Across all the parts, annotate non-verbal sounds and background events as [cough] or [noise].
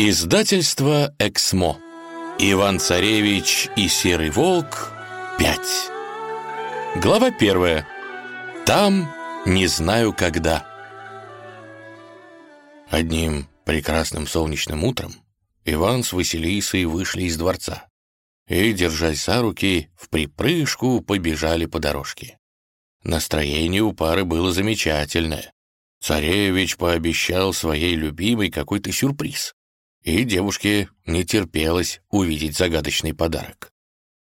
Издательство «Эксмо». Иван-Царевич и Серый Волк. 5. Глава первая. Там не знаю когда. Одним прекрасным солнечным утром Иван с Василисой вышли из дворца и, держась за руки, в припрыжку побежали по дорожке. Настроение у пары было замечательное. Царевич пообещал своей любимой какой-то сюрприз и девушке не терпелось увидеть загадочный подарок.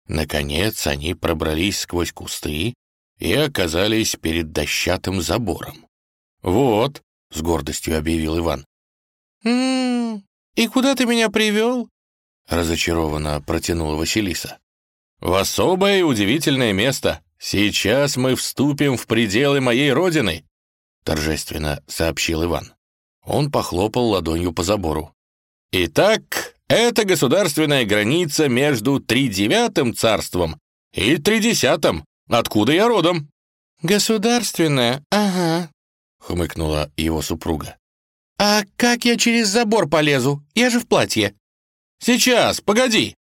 Наконец они пробрались сквозь кусты и оказались перед дощатым забором. «Вот», — с гордостью объявил Иван. «М-м, и куда ты меня привел?» — разочарованно протянула Василиса. «В особое и удивительное место. Сейчас мы вступим в пределы моей родины», — торжественно сообщил Иван. Он похлопал ладонью по забору. Итак, это государственная граница между тридевятым царством и тридесятым, откуда я родом. «Государственная, ага», — хмыкнула его супруга. «А как я через забор полезу? Я же в платье». «Сейчас, погоди!»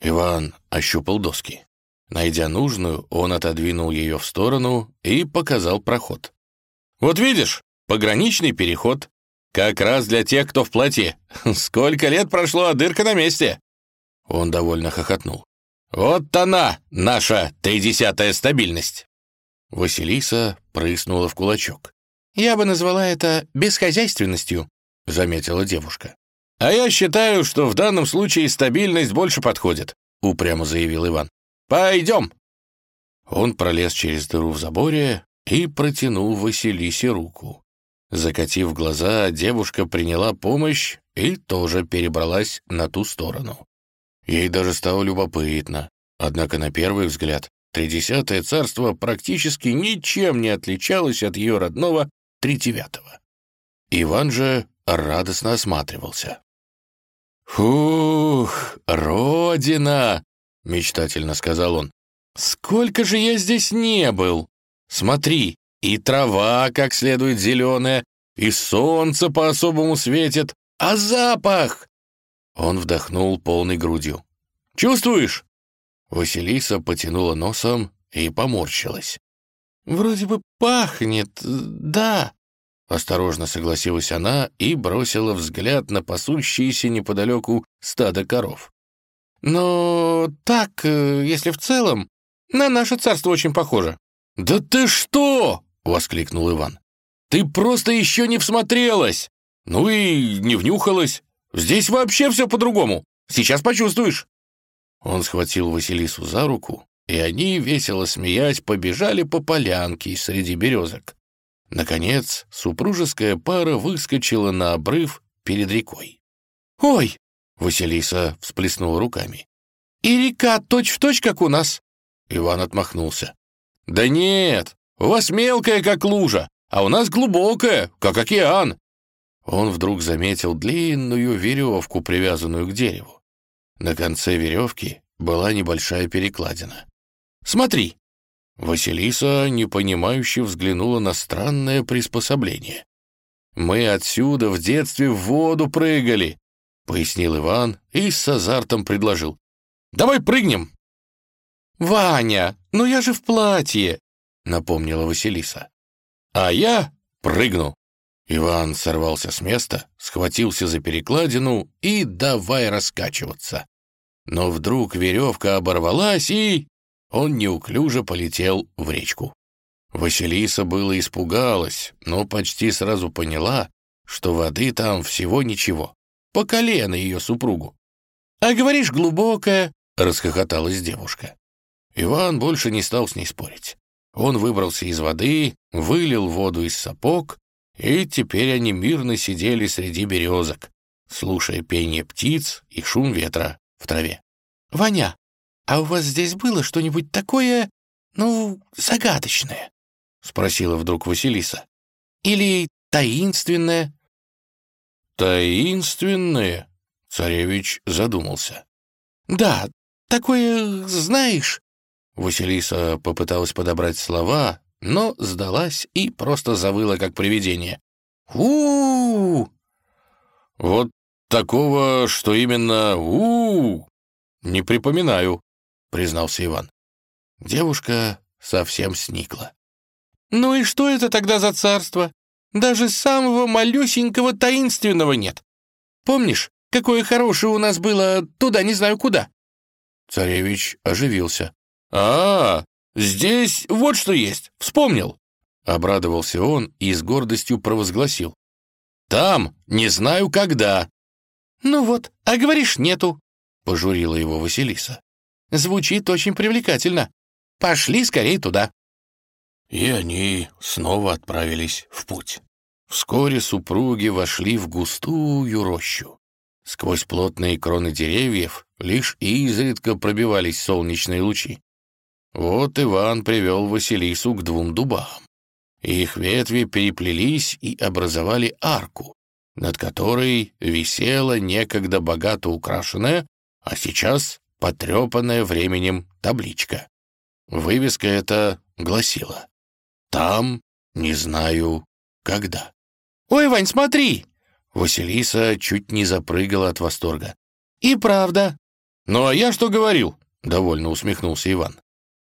Иван ощупал доски. Найдя нужную, он отодвинул ее в сторону и показал проход. «Вот видишь, пограничный переход. Как раз для тех, кто в платье. [laughs] Сколько лет прошло, а дырка на месте!» Он довольно хохотнул. «Вот она, наша тридесятая стабильность!» Василиса прыснула в кулачок. «Я бы назвала это бесхозяйственностью», — заметила девушка. «А я считаю, что в данном случае стабильность больше подходит», — упрямо заявил Иван. «Пойдем!» Он пролез через дыру в заборе и протянул Василисе руку. Закатив глаза, девушка приняла помощь и тоже перебралась на ту сторону. Ей даже стало любопытно. Однако на первый взгляд Тридесятое царство практически ничем не отличалось от ее родного Тридевятого. Иван же радостно осматривался. «Фух, родина!» — мечтательно сказал он. «Сколько же я здесь не был! Смотри, и трава как следует зеленая, и солнце по-особому светит, а запах!» Он вдохнул полной грудью. «Чувствуешь?» Василиса потянула носом и поморщилась. «Вроде бы пахнет, да», — осторожно согласилась она и бросила взгляд на пасущиеся неподалеку стадо коров. «Но так, э, если в целом, на наше царство очень похоже». «Да ты что!» — воскликнул Иван. «Ты просто еще не всмотрелась! Ну и не внюхалась! Здесь вообще все по-другому! Сейчас почувствуешь!» Он схватил Василису за руку, и они, весело смеясь, побежали по полянке среди березок. Наконец, супружеская пара выскочила на обрыв перед рекой. «Ой!» — Василиса всплеснула руками. «И река точь-в-точь, точь, как у нас!» Иван отмахнулся. «Да нет, у вас мелкая, как лужа, а у нас глубокая, как океан!» Он вдруг заметил длинную веревку, привязанную к дереву. На конце веревки была небольшая перекладина. «Смотри!» Василиса непонимающе взглянула на странное приспособление. «Мы отсюда в детстве в воду прыгали», — пояснил Иван и с азартом предложил. «Давай прыгнем!» «Ваня, ну я же в платье!» — напомнила Василиса. «А я прыгну!» Иван сорвался с места, схватился за перекладину и давай раскачиваться. Но вдруг веревка оборвалась, и... Он неуклюже полетел в речку. Василиса было испугалась, но почти сразу поняла, что воды там всего ничего, по колено ее супругу. «А говоришь, глубокая», — расхохоталась девушка. Иван больше не стал с ней спорить. Он выбрался из воды, вылил воду из сапог и теперь они мирно сидели среди березок, слушая пение птиц и шум ветра в траве. «Ваня, а у вас здесь было что-нибудь такое, ну, загадочное?» — спросила вдруг Василиса. «Или таинственное?» «Таинственное?» — царевич задумался. «Да, такое, знаешь...» Василиса попыталась подобрать слова, но сдалась и просто завыла, как привидение. у, -у! Вот такого, что именно -у, -у не припоминаю», — признался Иван. Девушка совсем сникла. «Ну и что это тогда за царство? Даже самого малюсенького таинственного нет. Помнишь, какое хорошее у нас было туда не знаю куда?» Царевич оживился. «А, здесь вот что есть, вспомнил!» Обрадовался он и с гордостью провозгласил. «Там, не знаю когда». «Ну вот, а говоришь, нету», — пожурила его Василиса. «Звучит очень привлекательно. Пошли скорее туда». И они снова отправились в путь. Вскоре супруги вошли в густую рощу. Сквозь плотные кроны деревьев лишь изредка пробивались солнечные лучи. Вот Иван привел Василису к двум дубам. Их ветви переплелись и образовали арку, над которой висела некогда богато украшенная, а сейчас потрепанная временем табличка. Вывеска эта гласила «Там не знаю когда». «Ой, Вань, смотри!» Василиса чуть не запрыгала от восторга. «И правда!» «Ну а я что говорил?» — довольно усмехнулся Иван.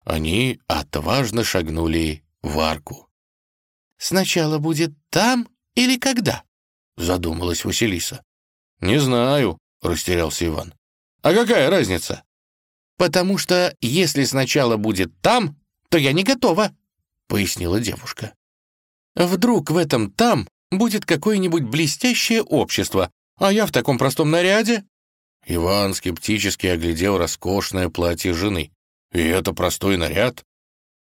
Они отважно шагнули в арку. «Сначала будет там или когда?» — задумалась Василиса. «Не знаю», — растерялся Иван. «А какая разница?» «Потому что если сначала будет там, то я не готова», — пояснила девушка. «Вдруг в этом «там» будет какое-нибудь блестящее общество, а я в таком простом наряде?» Иван скептически оглядел роскошное платье жены. «И это простой наряд?»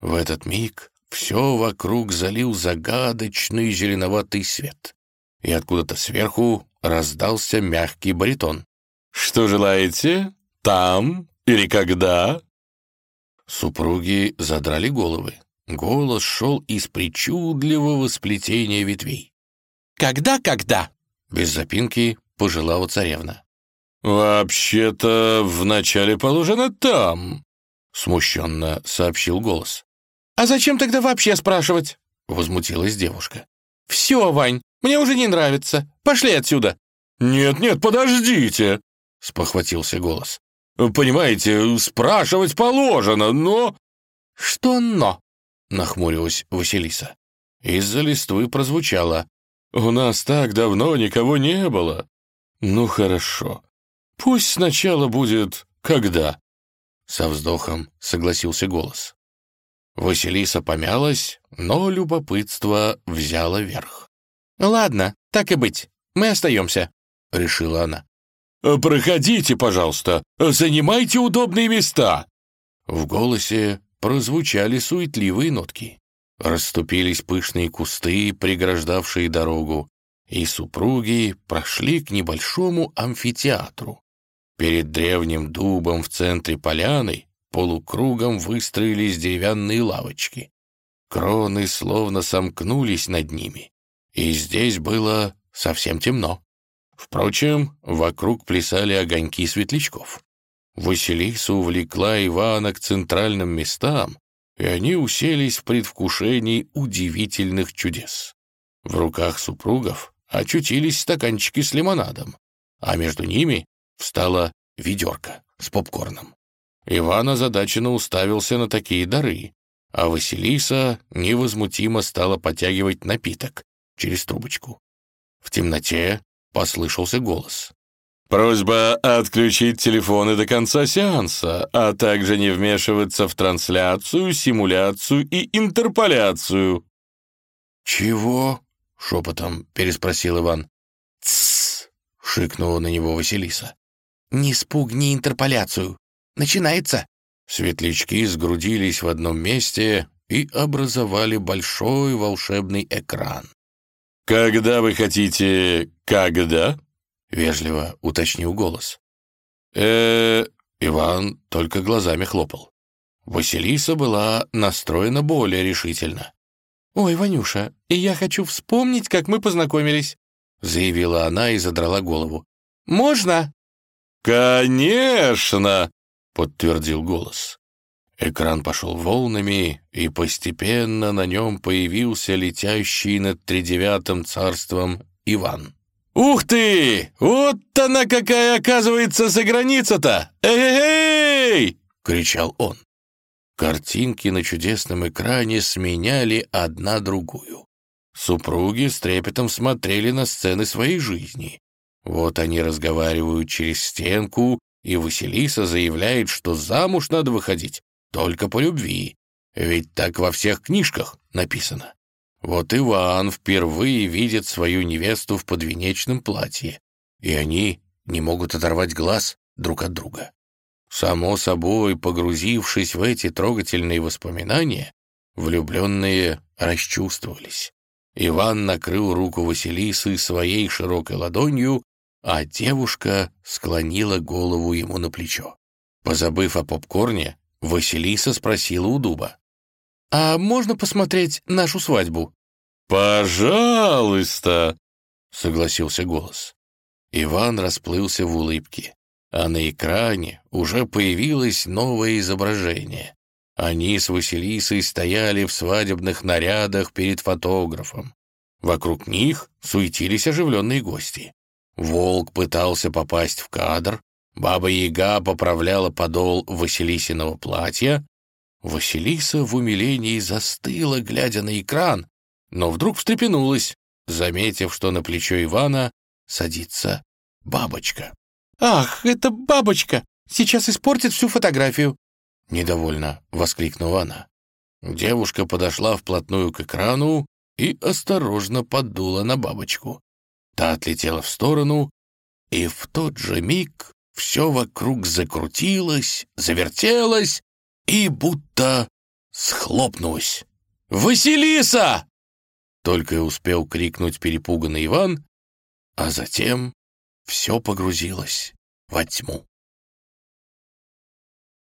В этот миг все вокруг залил загадочный зеленоватый свет, и откуда-то сверху раздался мягкий баритон. «Что желаете? Там или когда?» Супруги задрали головы. Голос шел из причудливого сплетения ветвей. «Когда-когда?» — без запинки пожелала царевна. «Вообще-то вначале положено там», — смущенно сообщил голос. «А зачем тогда вообще спрашивать?» — возмутилась девушка. «Все, Вань, мне уже не нравится. Пошли отсюда». «Нет-нет, подождите», — спохватился голос. «Понимаете, спрашивать положено, но...» «Что «но»?» — нахмурилась Василиса. Из-за листвы прозвучало. «У нас так давно никого не было». «Ну хорошо. Пусть сначала будет «когда». Со вздохом согласился голос. Василиса помялась, но любопытство взяло верх. «Ладно, так и быть, мы остаемся», — решила она. «Проходите, пожалуйста, занимайте удобные места». В голосе прозвучали суетливые нотки. Расступились пышные кусты, преграждавшие дорогу, и супруги прошли к небольшому амфитеатру. Перед древним дубом в центре поляны полукругом выстроились деревянные лавочки. Кроны словно сомкнулись над ними, и здесь было совсем темно. Впрочем, вокруг плясали огоньки светлячков. Василиса увлекла Ивана к центральным местам, и они уселись в предвкушении удивительных чудес. В руках супругов очутились стаканчики с лимонадом, а между ними встала ведерко с попкорном. Иван озадаченно уставился на такие дары, а Василиса невозмутимо стала потягивать напиток через трубочку. В темноте послышался голос. Просьба отключить телефоны до конца сеанса, а также не вмешиваться в трансляцию, симуляцию и интерполяцию. «Чего?» — шепотом переспросил Иван. «Тссс!» — шикнула на него Василиса. «Не спугни интерполяцию. Начинается!» Светлячки сгрудились в одном месте и образовали большой волшебный экран. «Когда вы хотите... когда?» — вежливо уточнил голос. э Иван только глазами хлопал. Василиса была настроена более решительно. «Ой, Ванюша, и я хочу вспомнить, как мы познакомились», — заявила она и задрала голову. «Можно?» «Конечно!» — подтвердил голос. Экран пошел волнами, и постепенно на нем появился летящий над тридевятым царством Иван. «Ух ты! Вот она какая, оказывается, за граница-то! Эй-эй!» — кричал он. Картинки на чудесном экране сменяли одна другую. Супруги с трепетом смотрели на сцены своей жизни. Вот они разговаривают через стенку, и Василиса заявляет, что замуж надо выходить только по любви, ведь так во всех книжках написано. Вот Иван впервые видит свою невесту в подвенечном платье, и они не могут оторвать глаз друг от друга. Само собой, погрузившись в эти трогательные воспоминания, влюбленные расчувствовались. Иван накрыл руку Василисы своей широкой ладонью, а девушка склонила голову ему на плечо. Позабыв о попкорне, Василиса спросила у дуба. «А можно посмотреть нашу свадьбу?» «Пожалуйста!» — согласился голос. Иван расплылся в улыбке, а на экране уже появилось новое изображение. Они с Василисой стояли в свадебных нарядах перед фотографом. Вокруг них суетились оживленные гости. Волк пытался попасть в кадр, Баба-Яга поправляла подол Василисиного платья. Василиса в умилении застыла, глядя на экран, но вдруг встрепенулась, заметив, что на плечо Ивана садится бабочка. «Ах, это бабочка! Сейчас испортит всю фотографию!» Недовольно воскликнула она. Девушка подошла вплотную к экрану и осторожно подула на бабочку. Та отлетела в сторону, и в тот же миг все вокруг закрутилось, завертелось и будто схлопнулось. «Василиса!» Только и успел крикнуть перепуганный Иван, а затем все погрузилось во тьму.